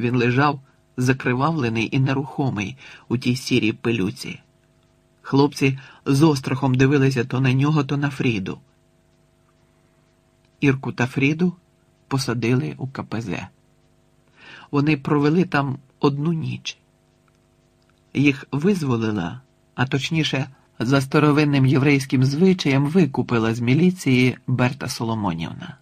Він лежав закривавлений і нерухомий у тій сірій пилюці. Хлопці з острахом дивилися то на нього, то на Фріду. Ірку та Фріду посадили у КПЗ. Вони провели там одну ніч. Їх визволила, а точніше, за старовинним єврейським звичаєм викупила з міліції Берта Соломонівна.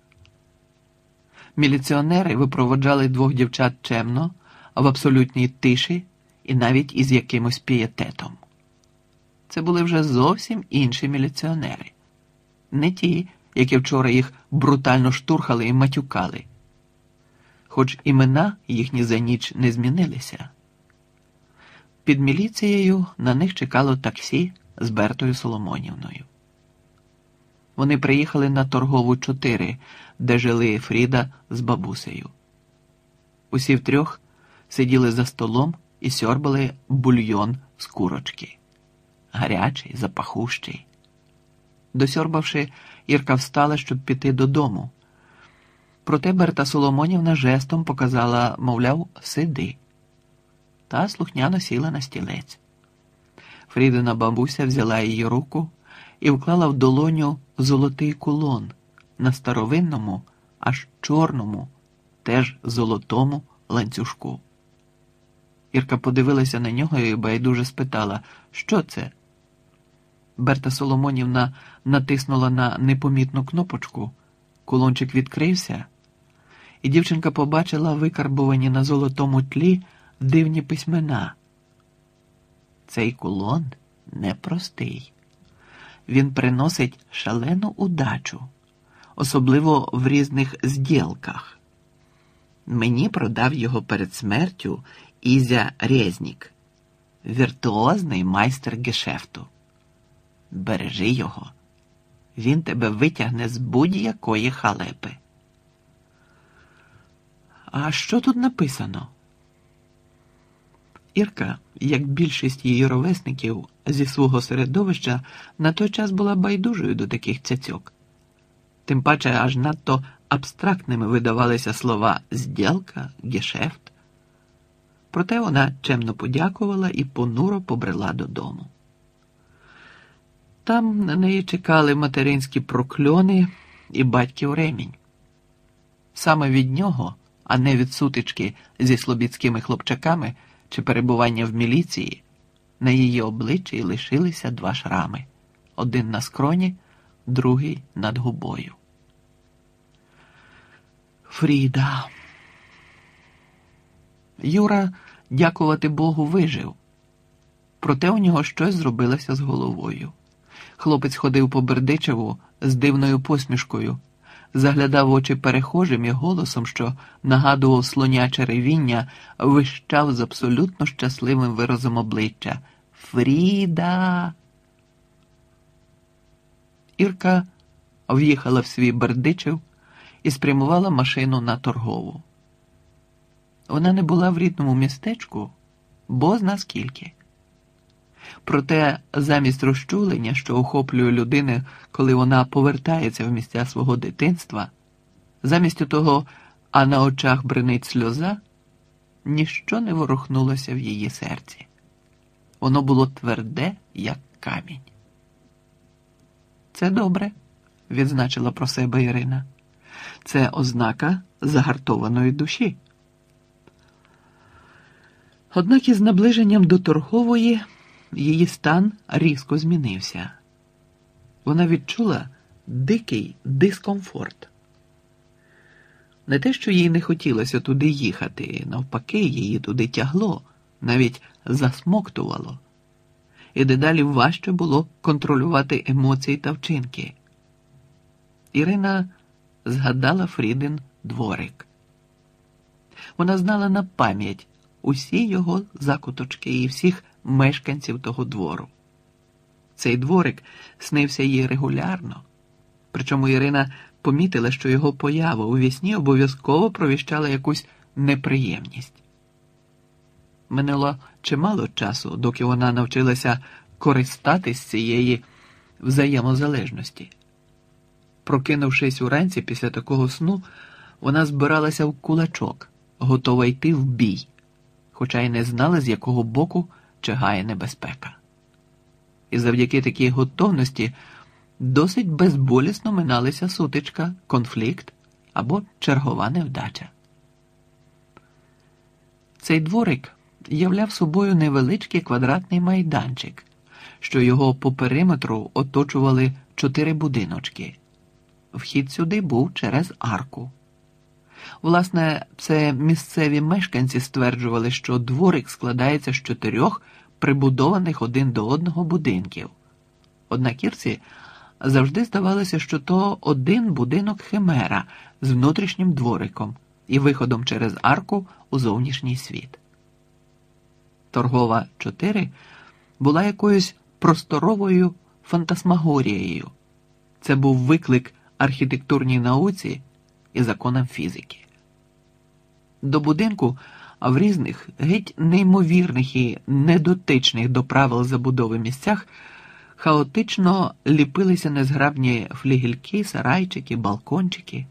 Міліціонери випроводжали двох дівчат чемно, в абсолютній тиші і навіть із якимось пієтетом. Це були вже зовсім інші міліціонери, не ті, які вчора їх брутально штурхали і матюкали, хоч імена їхні за ніч не змінилися. Під міліцією на них чекало таксі з Бертою Соломонівною. Вони приїхали на торгову 4, де жили Фріда з бабусею. Усі втрьох сиділи за столом і сьорбали бульйон з курочки. Гарячий, запахущий. Досьорбавши, Ірка встала, щоб піти додому. Проте Берта Соломонівна жестом показала, мовляв, сиди. Та слухняно сіла на стілець. Фрідина бабуся взяла її руку і вклала в долоню золотий кулон на старовинному, аж чорному, теж золотому ланцюжку. Ірка подивилася на нього і байдуже спитала, що це? Берта Соломонівна натиснула на непомітну кнопочку, кулончик відкрився, і дівчинка побачила викарбовані на золотому тлі дивні письмена. Цей кулон непростий. Він приносить шалену удачу, особливо в різних зділках. Мені продав його перед смертю Ізя Резнік, віртуозний майстер гешефту. Бережи його, він тебе витягне з будь-якої халепи. А що тут написано? Ірка, як більшість її ровесників зі свого середовища, на той час була байдужою до таких цяцьок. Тим паче аж надто абстрактними видавалися слова зділка, гешефт. Проте вона чемно подякувала і понуро побрела додому. Там на неї чекали материнські прокльони і батьків ремінь. Саме від нього, а не від сутички зі слобідськими хлопчаками чи перебування в міліції, на її обличчі лишилися два шрами один на скроні, другий над губою. Фріда. Юра, дякувати Богу, вижив. Проте у нього щось зробилося з головою. Хлопець ходив по Бердичеву з дивною посмішкою, заглядав очі перехожим і голосом, що нагадував слоняче ревіння, вищав з абсолютно щасливим виразом обличчя. Фріда. Ірка в'їхала в свій Бердичев і спрямувала машину на торгову. Вона не була в рідному містечку, бо зна скільки. Проте замість розчулення, що охоплює людини, коли вона повертається в місця свого дитинства, замість того, а на очах бринить сльоза, ніщо не ворухнулося в її серці. Воно було тверде, як камінь. Це добре, відзначила про себе Ірина. Це ознака загартованої душі. Однак із наближенням до торгової її стан різко змінився. Вона відчула дикий дискомфорт. Не те, що їй не хотілося туди їхати, навпаки, її туди тягло, навіть засмоктувало, і дедалі важче було контролювати емоції та вчинки. Ірина згадала Фрідин дворик. Вона знала на пам'ять усі його закуточки і всіх мешканців того двору. Цей дворик снився їй регулярно, причому Ірина помітила, що його поява у вісні обов'язково провіщала якусь неприємність. Минуло чимало часу, доки вона навчилася користатись цієї взаємозалежності. Прокинувшись уранці після такого сну, вона збиралася в кулачок готова йти в бій, хоча й не знали, з якого боку чигає небезпека. І завдяки такій готовності досить безболісно миналися сутичка, конфлікт або чергова невдача. Цей дворик являв собою невеличкий квадратний майданчик, що його по периметру оточували чотири будиночки. Вхід сюди був через арку. Власне, це місцеві мешканці стверджували, що дворик складається з чотирьох прибудованих один до одного будинків. Однак Ірці завжди здавалося, що то один будинок Химера з внутрішнім двориком і виходом через арку у зовнішній світ. Торгова 4 була якоюсь просторовою фантасмагорією. Це був виклик архітектурній науці і законам фізики. До будинку, в різних геть неймовірних і недотичних до правил забудови місцях хаотично ліпилися незграбні флігельки, сарайчики, балкончики.